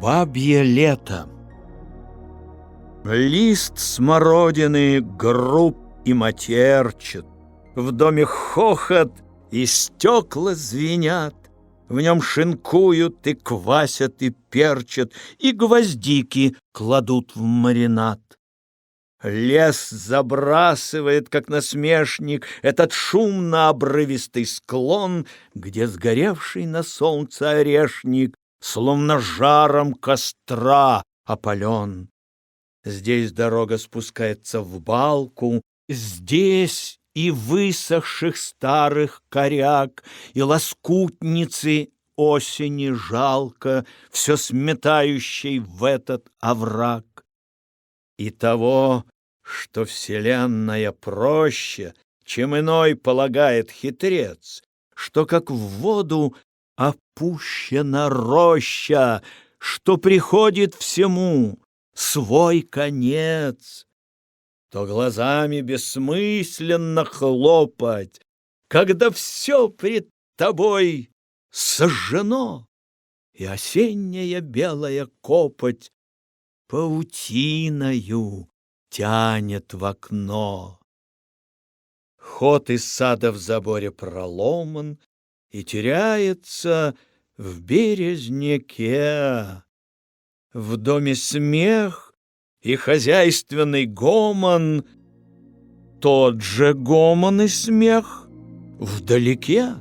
Бабье лето Лист смородины груб и матерчат, В доме хохот и стекла звенят, В нем шинкуют и квасят и перчат, И гвоздики кладут в маринад. Лес забрасывает, как насмешник, Этот шумно-обрывистый склон, Где сгоревший на солнце орешник Словно жаром костра опален. Здесь дорога спускается в балку, Здесь и высохших старых коряк, И лоскутницы осени жалко, Все сметающей в этот овраг. И того, что вселенная проще, чем иной полагает хитрец, что как в воду опущена роща, что приходит всему свой конец, то глазами бессмысленно хлопать, когда все пред тобой сожжено, и осенняя белая копоть паутиною тянет в окно. Ход из сада в заборе проломан и теряется в березняке. В доме смех и хозяйственный гомон, тот же гомон и смех вдалеке.